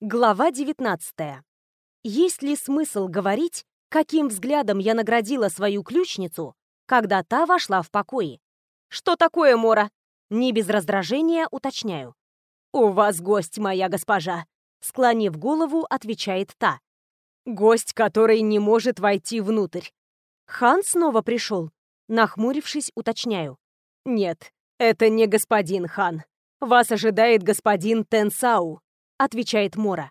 Глава 19. Есть ли смысл говорить, каким взглядом я наградила свою ключницу, когда та вошла в покои? Что такое, Мора? Не без раздражения уточняю. «У вас гость, моя госпожа», — склонив голову, отвечает та. «Гость, который не может войти внутрь». Хан снова пришел. Нахмурившись, уточняю. «Нет, это не господин хан. Вас ожидает господин Тенсау», — отвечает Мора.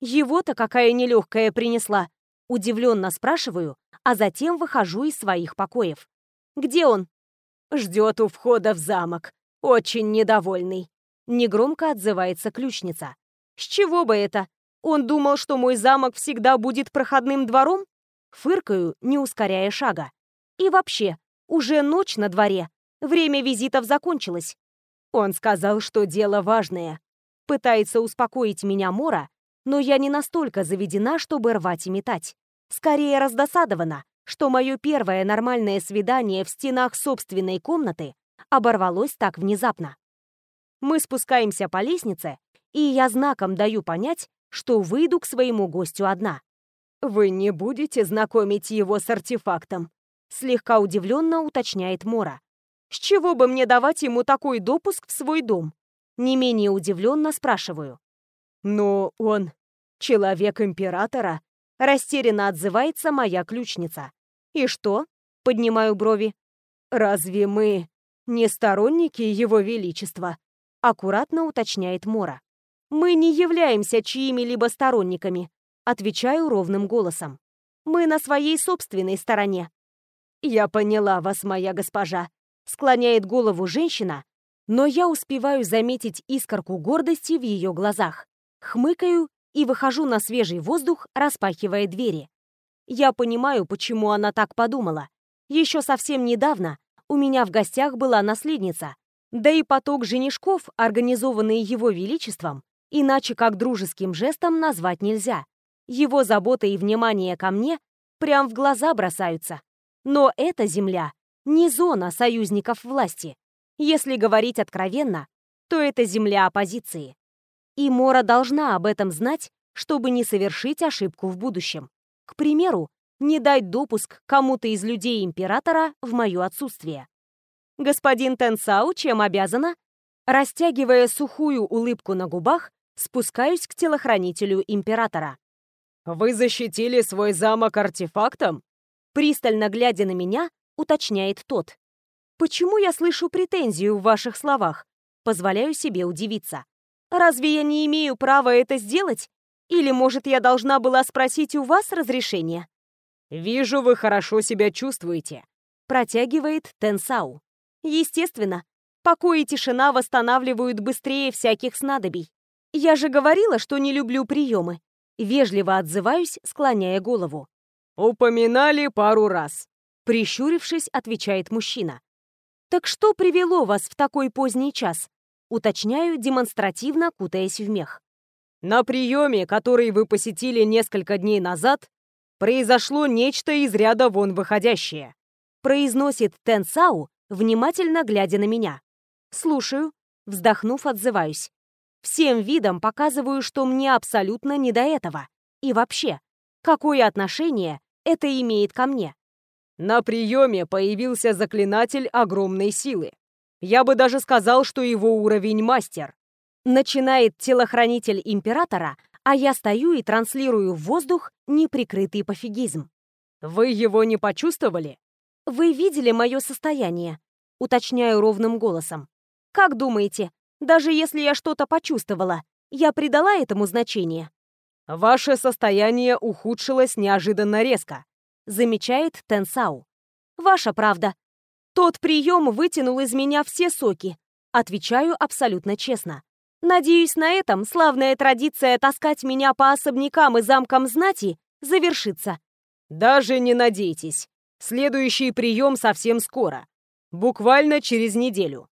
«Его-то какая нелегкая принесла?» Удивленно спрашиваю, а затем выхожу из своих покоев. «Где он?» «Ждет у входа в замок. Очень недовольный». Негромко отзывается ключница. «С чего бы это? Он думал, что мой замок всегда будет проходным двором?» Фыркаю, не ускоряя шага. «И вообще, уже ночь на дворе. Время визитов закончилось». Он сказал, что дело важное. Пытается успокоить меня Мора, но я не настолько заведена, чтобы рвать и метать. Скорее раздосадована, что мое первое нормальное свидание в стенах собственной комнаты оборвалось так внезапно. Мы спускаемся по лестнице, и я знаком даю понять, что выйду к своему гостю одна. «Вы не будете знакомить его с артефактом?» Слегка удивленно уточняет Мора. «С чего бы мне давать ему такой допуск в свой дом?» Не менее удивленно спрашиваю. «Но он человек императора», — растерянно отзывается моя ключница. «И что?» — поднимаю брови. «Разве мы не сторонники его величества?» — аккуратно уточняет Мора. «Мы не являемся чьими-либо сторонниками», — отвечаю ровным голосом. «Мы на своей собственной стороне». «Я поняла вас, моя госпожа», — склоняет голову женщина, но я успеваю заметить искорку гордости в ее глазах. Хмыкаю и выхожу на свежий воздух, распахивая двери. Я понимаю, почему она так подумала. Еще совсем недавно у меня в гостях была наследница, да и поток женишков, организованный его величеством, иначе как дружеским жестом назвать нельзя. Его забота и внимание ко мне прям в глаза бросаются. Но эта земля не зона союзников власти. Если говорить откровенно, то это земля оппозиции. И Мора должна об этом знать, чтобы не совершить ошибку в будущем. К примеру, не дать допуск кому-то из людей императора в мое отсутствие. «Господин Тенсау, чем обязана?» Растягивая сухую улыбку на губах, спускаюсь к телохранителю императора. «Вы защитили свой замок артефактом?» Пристально глядя на меня, уточняет тот. Почему я слышу претензию в ваших словах? Позволяю себе удивиться. Разве я не имею права это сделать? Или, может, я должна была спросить у вас разрешения? Вижу, вы хорошо себя чувствуете. Протягивает Тенсау. Естественно. Покой и тишина восстанавливают быстрее всяких снадобий. Я же говорила, что не люблю приемы. Вежливо отзываюсь, склоняя голову. «Упоминали пару раз», — прищурившись, отвечает мужчина. «Так что привело вас в такой поздний час?» Уточняю, демонстративно кутаясь в мех. «На приеме, который вы посетили несколько дней назад, произошло нечто из ряда вон выходящее», произносит Тенсау, внимательно глядя на меня. «Слушаю», вздохнув, отзываюсь. Всем видом показываю, что мне абсолютно не до этого. И вообще, какое отношение это имеет ко мне? На приеме появился заклинатель огромной силы. Я бы даже сказал, что его уровень мастер. Начинает телохранитель императора, а я стою и транслирую в воздух неприкрытый пофигизм. Вы его не почувствовали? Вы видели мое состояние? Уточняю ровным голосом. Как думаете, даже если я что-то почувствовала, я придала этому значение? Ваше состояние ухудшилось неожиданно резко замечает Тенсау. «Ваша правда. Тот прием вытянул из меня все соки. Отвечаю абсолютно честно. Надеюсь, на этом славная традиция таскать меня по особнякам и замкам знати завершится. Даже не надейтесь. Следующий прием совсем скоро. Буквально через неделю.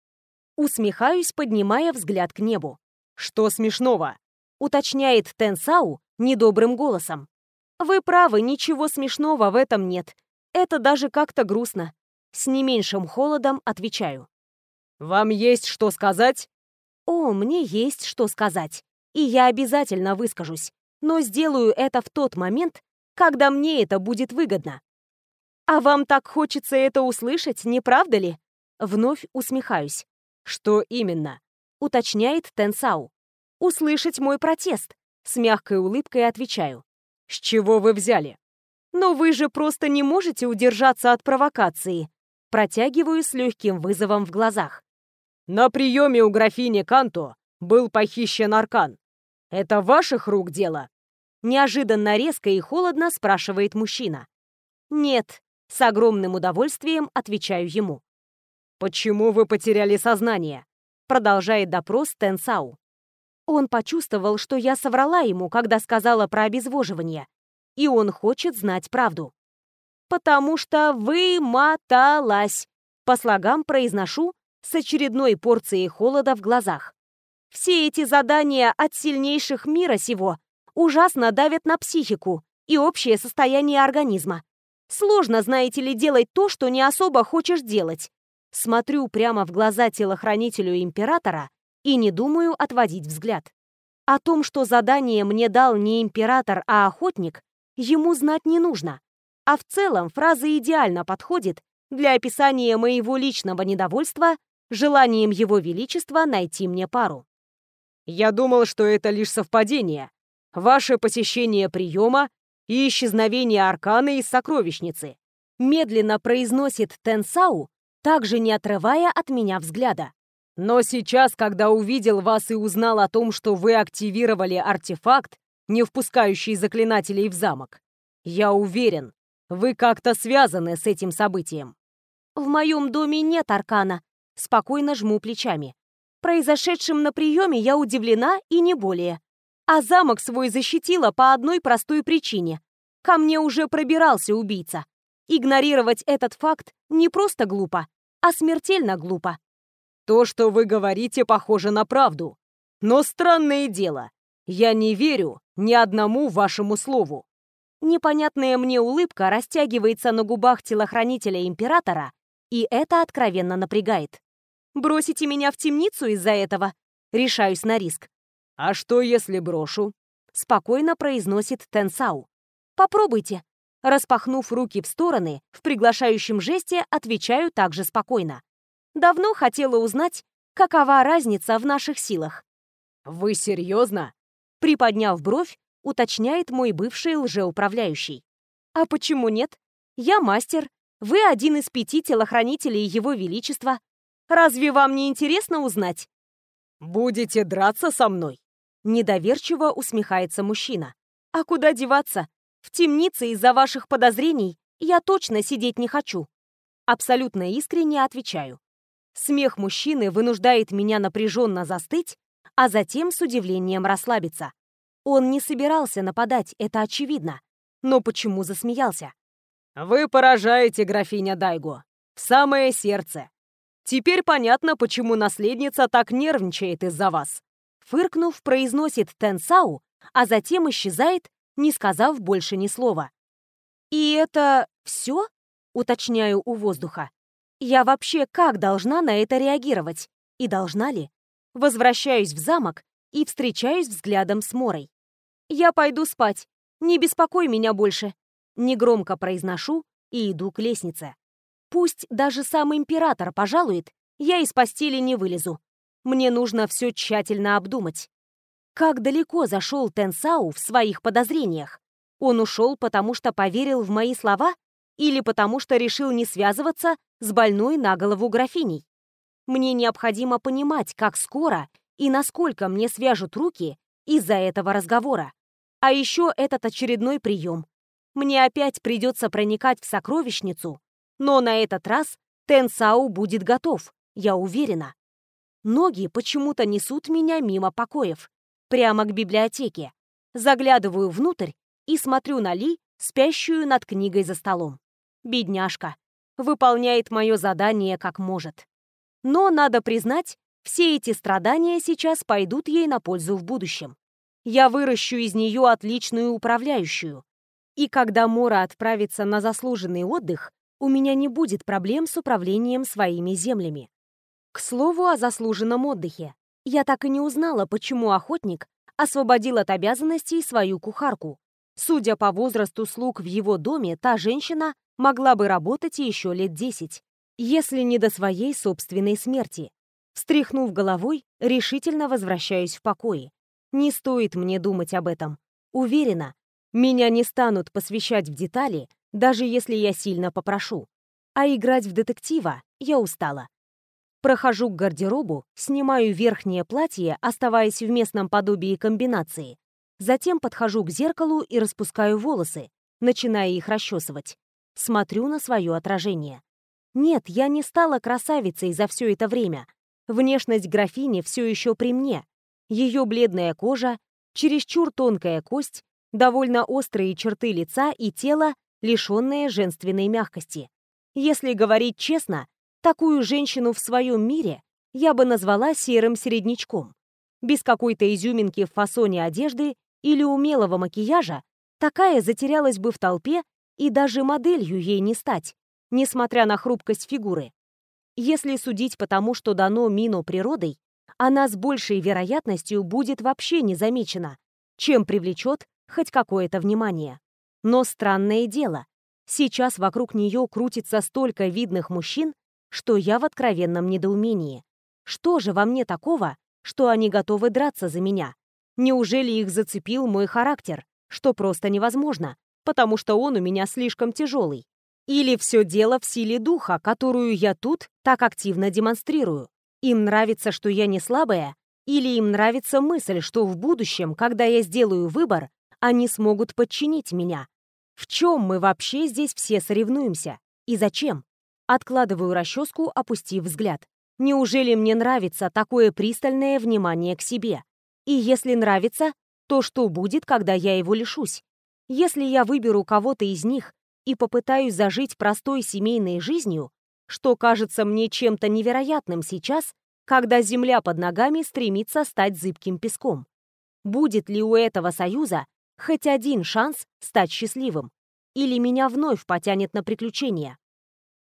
Усмехаюсь, поднимая взгляд к небу. Что смешного? Уточняет Тенсау недобрым голосом. Вы правы, ничего смешного в этом нет. Это даже как-то грустно. С не меньшим холодом отвечаю. Вам есть что сказать? О, мне есть что сказать. И я обязательно выскажусь, но сделаю это в тот момент, когда мне это будет выгодно. А вам так хочется это услышать, не правда ли? Вновь усмехаюсь. Что именно? Уточняет Тенсау. Услышать мой протест. С мягкой улыбкой отвечаю. С чего вы взяли? Но вы же просто не можете удержаться от провокации. Протягиваю с легким вызовом в глазах. На приеме у графини Канто был похищен аркан. Это ваших рук дело? Неожиданно резко и холодно спрашивает мужчина. Нет, с огромным удовольствием отвечаю ему. «Почему вы потеряли сознание?» Продолжает допрос Тенсау. Он почувствовал, что я соврала ему, когда сказала про обезвоживание, и он хочет знать правду. «Потому что вымоталась», по слогам произношу с очередной порцией холода в глазах. Все эти задания от сильнейших мира сего ужасно давят на психику и общее состояние организма. Сложно, знаете ли, делать то, что не особо хочешь делать. Смотрю прямо в глаза телохранителю императора и не думаю отводить взгляд. О том, что задание мне дал не император, а охотник, ему знать не нужно. А в целом фраза идеально подходит для описания моего личного недовольства желанием его величества найти мне пару. «Я думал, что это лишь совпадение. Ваше посещение приема и исчезновение аркана из сокровищницы», медленно произносит Тенсау, также не отрывая от меня взгляда. «Но сейчас, когда увидел вас и узнал о том, что вы активировали артефакт, не впускающий заклинателей в замок, я уверен, вы как-то связаны с этим событием». «В моем доме нет аркана», спокойно жму плечами. Произошедшим на приеме я удивлена и не более. А замок свой защитила по одной простой причине. Ко мне уже пробирался убийца. Игнорировать этот факт не просто глупо, а смертельно глупо. То, что вы говорите, похоже на правду. Но странное дело, я не верю ни одному вашему слову. Непонятная мне улыбка растягивается на губах телохранителя императора, и это откровенно напрягает. Бросите меня в темницу из-за этого? Решаюсь на риск. «А что, если брошу?» — спокойно произносит Тенсау. «Попробуйте». Распахнув руки в стороны, в приглашающем жесте отвечаю также спокойно. Давно хотела узнать, какова разница в наших силах. «Вы серьезно?» Приподняв бровь, уточняет мой бывший лжеуправляющий. «А почему нет? Я мастер, вы один из пяти телохранителей Его Величества. Разве вам не интересно узнать?» «Будете драться со мной?» Недоверчиво усмехается мужчина. «А куда деваться? В темнице из-за ваших подозрений я точно сидеть не хочу». Абсолютно искренне отвечаю. Смех мужчины вынуждает меня напряженно застыть, а затем с удивлением расслабиться. Он не собирался нападать, это очевидно. Но почему засмеялся? «Вы поражаете, графиня Дайго. В самое сердце. Теперь понятно, почему наследница так нервничает из-за вас. Фыркнув, произносит Тенсау, а затем исчезает, не сказав больше ни слова. «И это все?» — уточняю у воздуха. «Я вообще как должна на это реагировать? И должна ли?» Возвращаюсь в замок и встречаюсь взглядом с Морой. «Я пойду спать. Не беспокой меня больше». Негромко произношу и иду к лестнице. Пусть даже сам император пожалует, я из постели не вылезу. Мне нужно все тщательно обдумать. Как далеко зашел Тенсау в своих подозрениях? Он ушел, потому что поверил в мои слова или потому что решил не связываться с больной на голову графиней? Мне необходимо понимать, как скоро и насколько мне свяжут руки из-за этого разговора. А еще этот очередной прием. Мне опять придется проникать в сокровищницу, но на этот раз Тенсау будет готов, я уверена. Ноги почему-то несут меня мимо покоев, прямо к библиотеке. Заглядываю внутрь и смотрю на Ли, спящую над книгой за столом. Бедняжка. Выполняет мое задание как может. Но, надо признать, все эти страдания сейчас пойдут ей на пользу в будущем. Я выращу из нее отличную управляющую. И когда Мора отправится на заслуженный отдых, у меня не будет проблем с управлением своими землями. К слову о заслуженном отдыхе. Я так и не узнала, почему охотник освободил от обязанностей свою кухарку. Судя по возрасту слуг в его доме, та женщина могла бы работать еще лет десять, если не до своей собственной смерти. Встряхнув головой, решительно возвращаюсь в покое. Не стоит мне думать об этом. Уверена, меня не станут посвящать в детали, даже если я сильно попрошу. А играть в детектива я устала. Прохожу к гардеробу, снимаю верхнее платье, оставаясь в местном подобии комбинации. Затем подхожу к зеркалу и распускаю волосы, начиная их расчесывать. Смотрю на свое отражение. Нет, я не стала красавицей за все это время. Внешность графини все еще при мне. Ее бледная кожа, чересчур тонкая кость, довольно острые черты лица и тело, лишенное женственной мягкости. Если говорить честно, Такую женщину в своем мире я бы назвала серым середнячком. Без какой-то изюминки в фасоне одежды или умелого макияжа такая затерялась бы в толпе и даже моделью ей не стать, несмотря на хрупкость фигуры. Если судить по тому, что дано Мину природой, она с большей вероятностью будет вообще не замечена, чем привлечет хоть какое-то внимание. Но странное дело, сейчас вокруг нее крутится столько видных мужчин, что я в откровенном недоумении. Что же во мне такого, что они готовы драться за меня? Неужели их зацепил мой характер, что просто невозможно, потому что он у меня слишком тяжелый? Или все дело в силе духа, которую я тут так активно демонстрирую? Им нравится, что я не слабая? Или им нравится мысль, что в будущем, когда я сделаю выбор, они смогут подчинить меня? В чем мы вообще здесь все соревнуемся? И зачем? Откладываю расческу, опустив взгляд. Неужели мне нравится такое пристальное внимание к себе? И если нравится, то что будет, когда я его лишусь? Если я выберу кого-то из них и попытаюсь зажить простой семейной жизнью, что кажется мне чем-то невероятным сейчас, когда земля под ногами стремится стать зыбким песком? Будет ли у этого союза хоть один шанс стать счастливым? Или меня вновь потянет на приключения?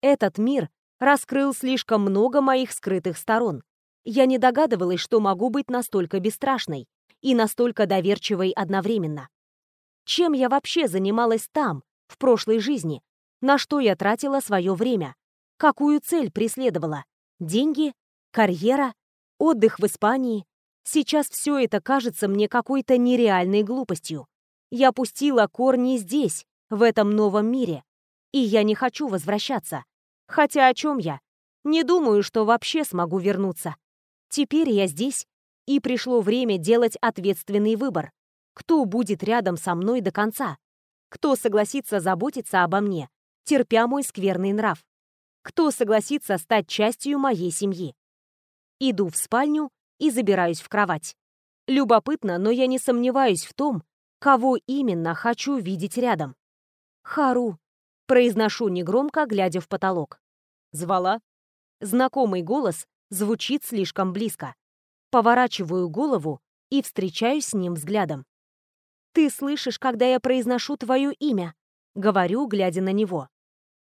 Этот мир раскрыл слишком много моих скрытых сторон. Я не догадывалась, что могу быть настолько бесстрашной и настолько доверчивой одновременно. Чем я вообще занималась там, в прошлой жизни? На что я тратила свое время? Какую цель преследовала? Деньги? Карьера? Отдых в Испании? Сейчас все это кажется мне какой-то нереальной глупостью. Я пустила корни здесь, в этом новом мире. И я не хочу возвращаться. Хотя о чем я? Не думаю, что вообще смогу вернуться. Теперь я здесь, и пришло время делать ответственный выбор. Кто будет рядом со мной до конца? Кто согласится заботиться обо мне, терпя мой скверный нрав? Кто согласится стать частью моей семьи? Иду в спальню и забираюсь в кровать. Любопытно, но я не сомневаюсь в том, кого именно хочу видеть рядом. Хару. Произношу негромко, глядя в потолок. Звала. Знакомый голос звучит слишком близко. Поворачиваю голову и встречаюсь с ним взглядом. «Ты слышишь, когда я произношу твое имя?» Говорю, глядя на него.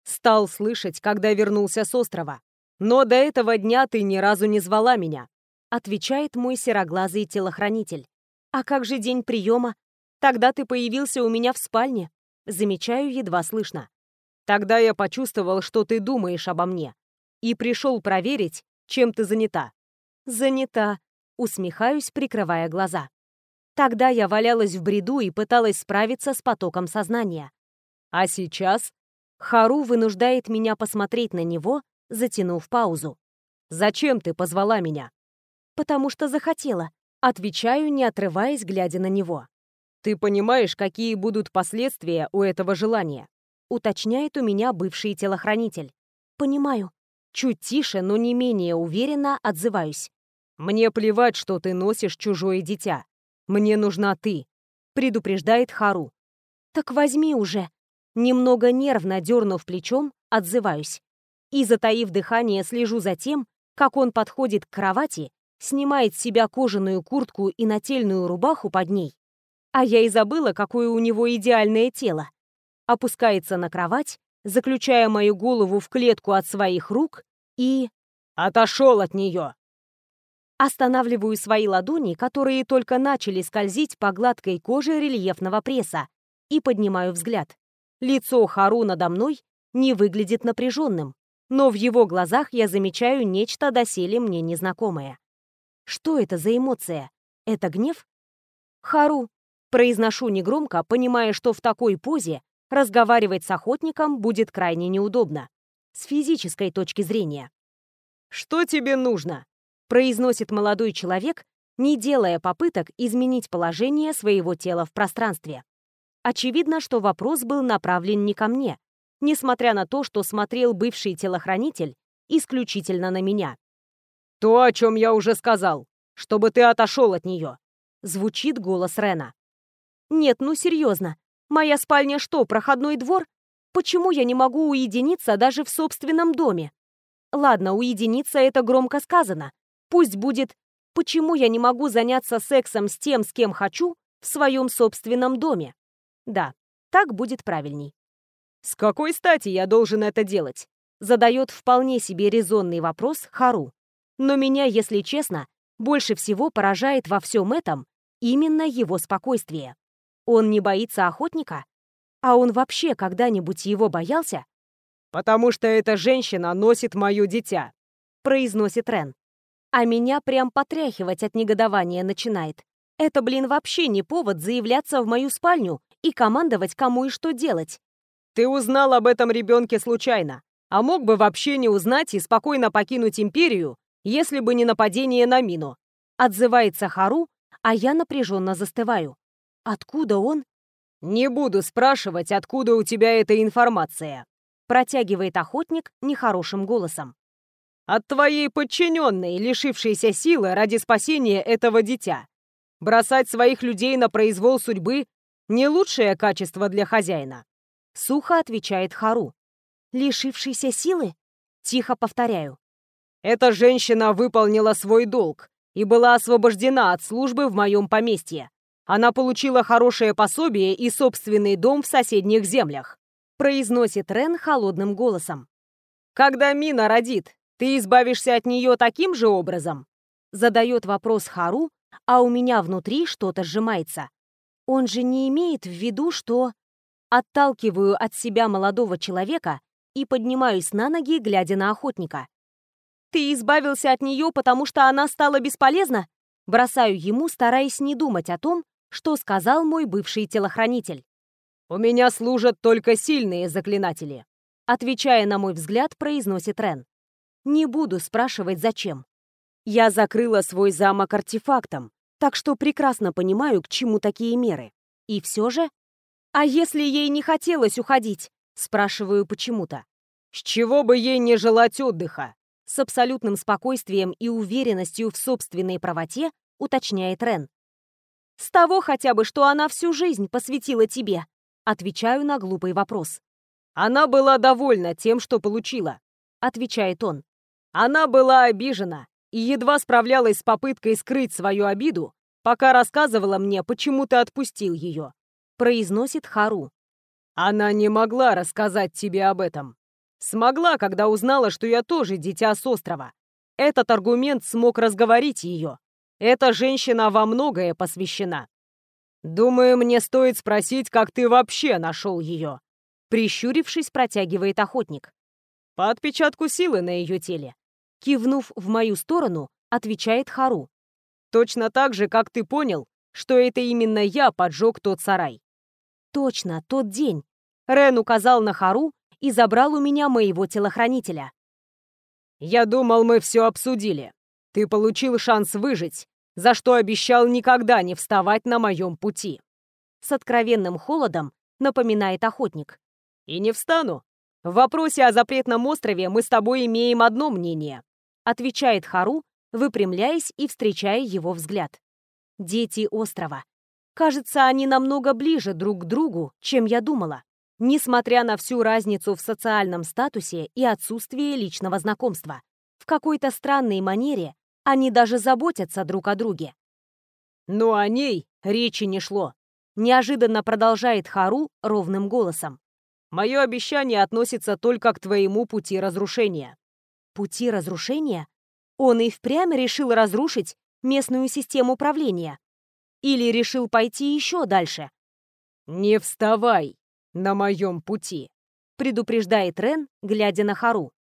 «Стал слышать, когда вернулся с острова. Но до этого дня ты ни разу не звала меня», отвечает мой сероглазый телохранитель. «А как же день приема? Тогда ты появился у меня в спальне». Замечаю едва слышно. Тогда я почувствовал, что ты думаешь обо мне. И пришел проверить, чем ты занята. Занята. Усмехаюсь, прикрывая глаза. Тогда я валялась в бреду и пыталась справиться с потоком сознания. А сейчас Хару вынуждает меня посмотреть на него, затянув паузу. «Зачем ты позвала меня?» «Потому что захотела», — отвечаю, не отрываясь, глядя на него. «Ты понимаешь, какие будут последствия у этого желания?» уточняет у меня бывший телохранитель. Понимаю. Чуть тише, но не менее уверенно отзываюсь. «Мне плевать, что ты носишь чужое дитя. Мне нужна ты», — предупреждает Хару. «Так возьми уже». Немного нервно дернув плечом, отзываюсь. И, затаив дыхание, слежу за тем, как он подходит к кровати, снимает с себя кожаную куртку и нательную рубаху под ней. А я и забыла, какое у него идеальное тело опускается на кровать, заключая мою голову в клетку от своих рук и... «Отошел от нее!» Останавливаю свои ладони, которые только начали скользить по гладкой коже рельефного пресса, и поднимаю взгляд. Лицо Хару надо мной не выглядит напряженным, но в его глазах я замечаю нечто доселе мне незнакомое. Что это за эмоция? Это гнев? Хару. Произношу негромко, понимая, что в такой позе разговаривать с охотником будет крайне неудобно. С физической точки зрения. «Что тебе нужно?» Произносит молодой человек, не делая попыток изменить положение своего тела в пространстве. Очевидно, что вопрос был направлен не ко мне, несмотря на то, что смотрел бывший телохранитель исключительно на меня. «То, о чем я уже сказал, чтобы ты отошел от нее», — звучит голос Рена. «Нет, ну серьезно, моя спальня что, проходной двор? Почему я не могу уединиться даже в собственном доме? Ладно, уединиться — это громко сказано, Пусть будет «Почему я не могу заняться сексом с тем, с кем хочу, в своем собственном доме?» Да, так будет правильней. «С какой стати я должен это делать?» Задает вполне себе резонный вопрос Хару. Но меня, если честно, больше всего поражает во всем этом именно его спокойствие. Он не боится охотника? А он вообще когда-нибудь его боялся? «Потому что эта женщина носит мое дитя», — произносит Рен. А меня прям потряхивать от негодования начинает. Это, блин, вообще не повод заявляться в мою спальню и командовать, кому и что делать. Ты узнал об этом ребенке случайно, а мог бы вообще не узнать и спокойно покинуть Империю, если бы не нападение на Мину. Отзывается Хару, а я напряженно застываю. Откуда он? Не буду спрашивать, откуда у тебя эта информация. Протягивает охотник нехорошим голосом. От твоей подчиненной, лишившейся силы ради спасения этого дитя. Бросать своих людей на произвол судьбы — не лучшее качество для хозяина. Сухо отвечает Хару. Лишившейся силы? Тихо повторяю. Эта женщина выполнила свой долг и была освобождена от службы в моем поместье. Она получила хорошее пособие и собственный дом в соседних землях. Произносит Рен холодным голосом. Когда Мина родит, ты избавишься от нее таким же образом? Задает вопрос Хару, а у меня внутри что-то сжимается. Он же не имеет в виду, что... Отталкиваю от себя молодого человека и поднимаюсь на ноги, глядя на охотника. «Ты избавился от нее, потому что она стала бесполезна?» Бросаю ему, стараясь не думать о том, что сказал мой бывший телохранитель. «У меня служат только сильные заклинатели», отвечая на мой взгляд, произносит Рен. Не буду спрашивать, зачем. Я закрыла свой замок артефактом, так что прекрасно понимаю, к чему такие меры. И все же... А если ей не хотелось уходить? Спрашиваю почему-то. С чего бы ей не желать отдыха? С абсолютным спокойствием и уверенностью в собственной правоте уточняет Рен. «С того хотя бы, что она всю жизнь посвятила тебе», отвечаю на глупый вопрос. «Она была довольна тем, что получила», отвечает он. Она была обижена и едва справлялась с попыткой скрыть свою обиду, пока рассказывала мне, почему ты отпустил ее. Произносит Хару. Она не могла рассказать тебе об этом. Смогла, когда узнала, что я тоже дитя с острова. Этот аргумент смог разговорить ее. Эта женщина во многое посвящена. Думаю, мне стоит спросить, как ты вообще нашел ее. Прищурившись, протягивает охотник. По отпечатку силы на ее теле. Кивнув в мою сторону, отвечает Хару. «Точно так же, как ты понял, что это именно я поджег тот сарай». «Точно, тот день». Рен указал на Хару и забрал у меня моего телохранителя. «Я думал, мы все обсудили. Ты получил шанс выжить, за что обещал никогда не вставать на моем пути». С откровенным холодом напоминает охотник. «И не встану. В вопросе о запретном острове мы с тобой имеем одно мнение отвечает Хару, выпрямляясь и встречая его взгляд. Дети острова. Кажется, они намного ближе друг к другу, чем я думала, несмотря на всю разницу в социальном статусе и отсутствие личного знакомства. В какой-то странной манере они даже заботятся друг о друге. Но о ней речи не шло. Неожиданно продолжает Хару ровным голосом. Мое обещание относится только к твоему пути разрушения пути разрушения? Он и впрямь решил разрушить местную систему управления? Или решил пойти еще дальше? «Не вставай на моем пути», — предупреждает Рен, глядя на Хару.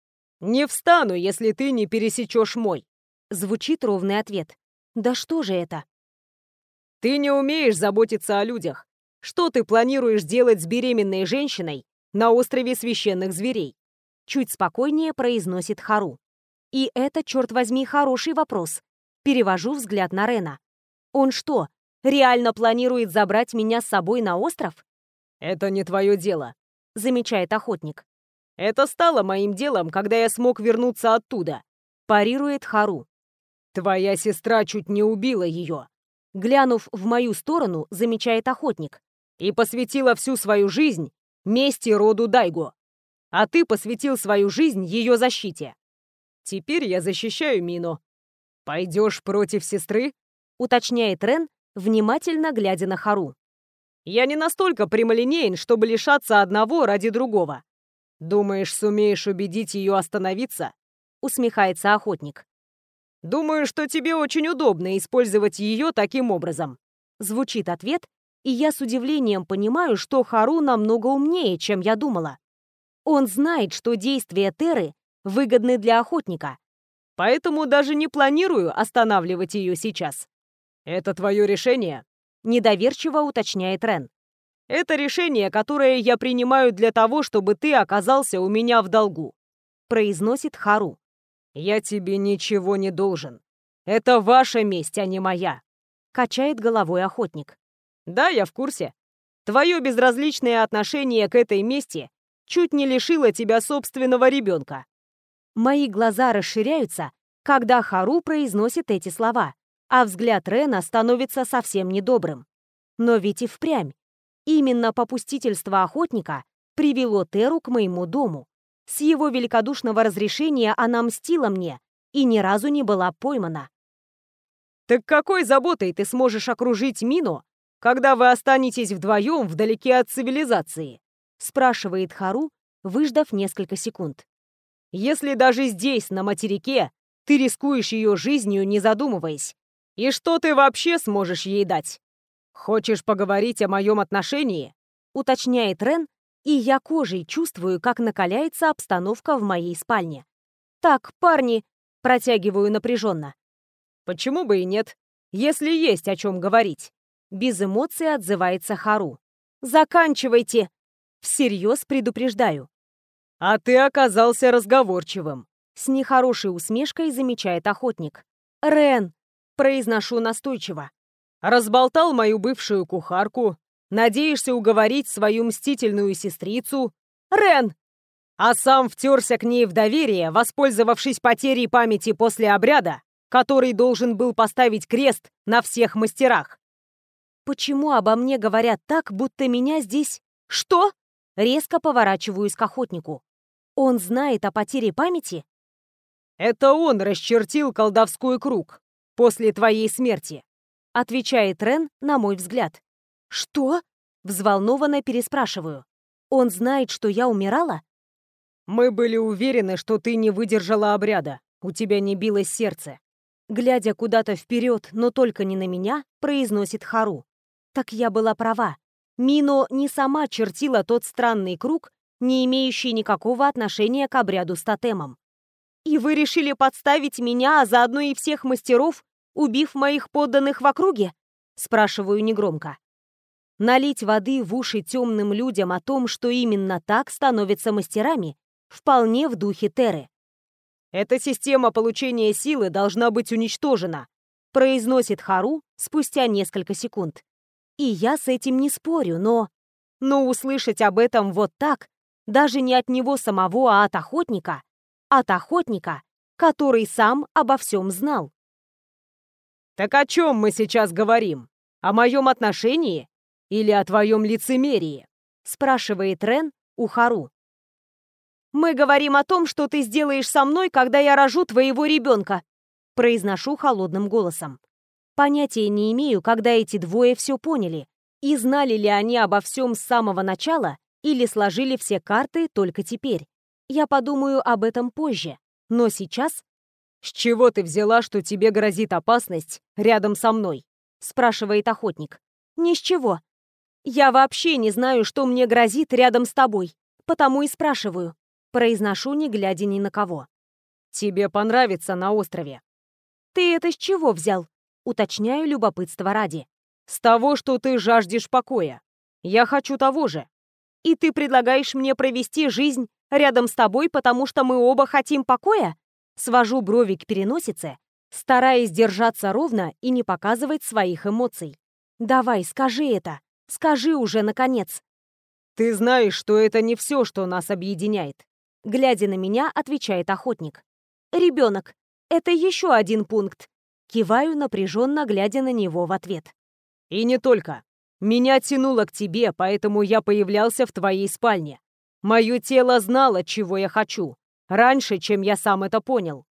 «Не встану, если ты не пересечешь мой», — звучит ровный ответ. «Да что же это?» «Ты не умеешь заботиться о людях. Что ты планируешь делать с беременной женщиной на острове священных зверей?» Чуть спокойнее произносит Хару. И это, черт возьми, хороший вопрос. Перевожу взгляд на Рена. Он что, реально планирует забрать меня с собой на остров? Это не твое дело, замечает охотник. Это стало моим делом, когда я смог вернуться оттуда, парирует Хару. Твоя сестра чуть не убила ее. Глянув в мою сторону, замечает охотник. И посвятила всю свою жизнь мести роду Дайго а ты посвятил свою жизнь ее защите. Теперь я защищаю Мину. Пойдешь против сестры?» — уточняет Рен, внимательно глядя на Хару. «Я не настолько прямолинеен, чтобы лишаться одного ради другого. Думаешь, сумеешь убедить ее остановиться?» — усмехается охотник. «Думаю, что тебе очень удобно использовать ее таким образом», — звучит ответ, и я с удивлением понимаю, что Хару намного умнее, чем я думала. Он знает, что действия Теры выгодны для охотника. Поэтому даже не планирую останавливать ее сейчас. Это твое решение? Недоверчиво уточняет Рен. Это решение, которое я принимаю для того, чтобы ты оказался у меня в долгу. Произносит Хару. Я тебе ничего не должен. Это ваша месть, а не моя. Качает головой охотник. Да, я в курсе. Твое безразличное отношение к этой мести чуть не лишила тебя собственного ребенка. Мои глаза расширяются, когда Хару произносит эти слова, а взгляд Рена становится совсем недобрым. Но ведь и впрямь. Именно попустительство охотника привело Теру к моему дому. С его великодушного разрешения она мстила мне и ни разу не была поймана. «Так какой заботой ты сможешь окружить Мину, когда вы останетесь вдвоем вдалеке от цивилизации?» Спрашивает Хару, выждав несколько секунд. «Если даже здесь, на материке, ты рискуешь ее жизнью, не задумываясь, и что ты вообще сможешь ей дать? Хочешь поговорить о моем отношении?» уточняет Рен, и я кожей чувствую, как накаляется обстановка в моей спальне. «Так, парни», — протягиваю напряженно. «Почему бы и нет, если есть о чем говорить?» Без эмоций отзывается Хару. «Заканчивайте!» Всерьез предупреждаю. «А ты оказался разговорчивым», — с нехорошей усмешкой замечает охотник. «Рен», — произношу настойчиво. «Разболтал мою бывшую кухарку, надеешься уговорить свою мстительную сестрицу. Рен!» А сам втерся к ней в доверие, воспользовавшись потерей памяти после обряда, который должен был поставить крест на всех мастерах. «Почему обо мне говорят так, будто меня здесь...» «Что?» Резко поворачиваюсь к охотнику. Он знает о потере памяти? Это он расчертил колдовской круг после твоей смерти, отвечает Рен на мой взгляд. Что? Взволнованно переспрашиваю. Он знает, что я умирала? Мы были уверены, что ты не выдержала обряда. У тебя не билось сердце. Глядя куда-то вперед, но только не на меня, произносит Хару. Так я была права. Мино не сама чертила тот странный круг, не имеющий никакого отношения к обряду с тотемом. «И вы решили подставить меня, а заодно и всех мастеров, убив моих подданных в округе?» Спрашиваю негромко. Налить воды в уши темным людям о том, что именно так становятся мастерами, вполне в духе Теры. «Эта система получения силы должна быть уничтожена», произносит Хару спустя несколько секунд. И я с этим не спорю, но... Но услышать об этом вот так, даже не от него самого, а от охотника, от охотника, который сам обо всем знал. «Так о чем мы сейчас говорим? О моем отношении или о твоем лицемерии?» спрашивает Рен у Хару. «Мы говорим о том, что ты сделаешь со мной, когда я рожу твоего ребенка», произношу холодным голосом. Понятия не имею, когда эти двое все поняли, и знали ли они обо всем с самого начала, или сложили все карты только теперь. Я подумаю об этом позже, но сейчас... «С чего ты взяла, что тебе грозит опасность рядом со мной?» — спрашивает охотник. «Ни с чего. Я вообще не знаю, что мне грозит рядом с тобой, потому и спрашиваю». Произношу, не глядя ни на кого. «Тебе понравится на острове». «Ты это с чего взял?» Уточняю любопытство ради. «С того, что ты жаждешь покоя. Я хочу того же». «И ты предлагаешь мне провести жизнь рядом с тобой, потому что мы оба хотим покоя?» Свожу брови к переносице, стараясь держаться ровно и не показывать своих эмоций. «Давай, скажи это. Скажи уже, наконец». «Ты знаешь, что это не все, что нас объединяет», — глядя на меня, отвечает охотник. «Ребенок. Это еще один пункт». Киваю напряженно, глядя на него в ответ. «И не только. Меня тянуло к тебе, поэтому я появлялся в твоей спальне. Мое тело знало, чего я хочу, раньше, чем я сам это понял.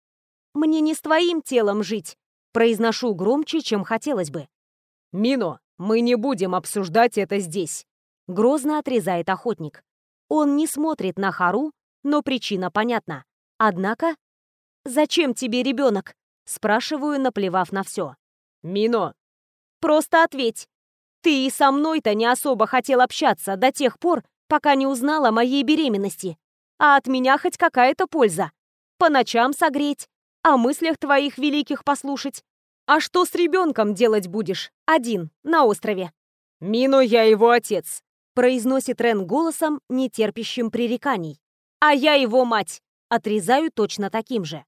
Мне не с твоим телом жить, произношу громче, чем хотелось бы. Мино, мы не будем обсуждать это здесь, грозно отрезает охотник. Он не смотрит на Хару, но причина понятна. Однако, зачем тебе ребенок? Спрашиваю, наплевав на все. Мино, просто ответь. Ты и со мной-то не особо хотел общаться до тех пор, пока не узнал о моей беременности. А от меня хоть какая-то польза. По ночам согреть, о мыслях твоих великих послушать. А что с ребенком делать будешь? Один, на острове. «Мино, я его отец», — произносит Рен голосом, не терпящим пререканий. «А я его мать», — отрезаю точно таким же.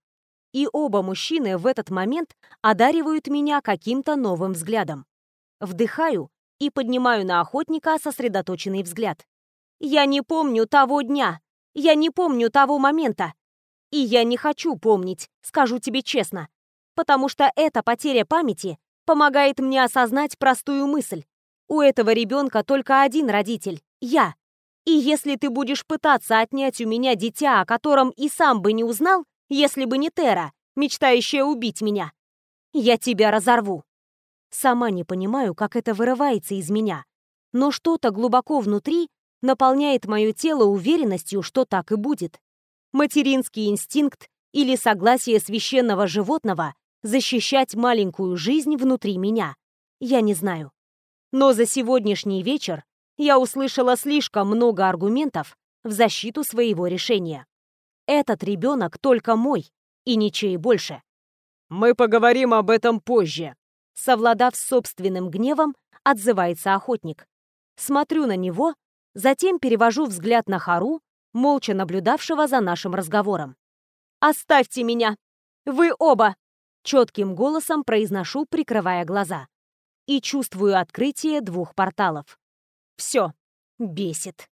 И оба мужчины в этот момент одаривают меня каким-то новым взглядом. Вдыхаю и поднимаю на охотника сосредоточенный взгляд. Я не помню того дня. Я не помню того момента. И я не хочу помнить, скажу тебе честно. Потому что эта потеря памяти помогает мне осознать простую мысль. У этого ребенка только один родитель — я. И если ты будешь пытаться отнять у меня дитя, о котором и сам бы не узнал, если бы не Тера, мечтающая убить меня, я тебя разорву. Сама не понимаю, как это вырывается из меня. Но что-то глубоко внутри наполняет мое тело уверенностью, что так и будет. Материнский инстинкт или согласие священного животного защищать маленькую жизнь внутри меня. Я не знаю. Но за сегодняшний вечер я услышала слишком много аргументов в защиту своего решения. Этот ребенок только мой, и ничей больше. «Мы поговорим об этом позже», совладав с собственным гневом, отзывается охотник. Смотрю на него Затем перевожу взгляд на Хару, молча наблюдавшего за нашим разговором. «Оставьте меня! Вы оба!» Четким голосом произношу, прикрывая глаза. И чувствую открытие двух порталов. Все, бесит.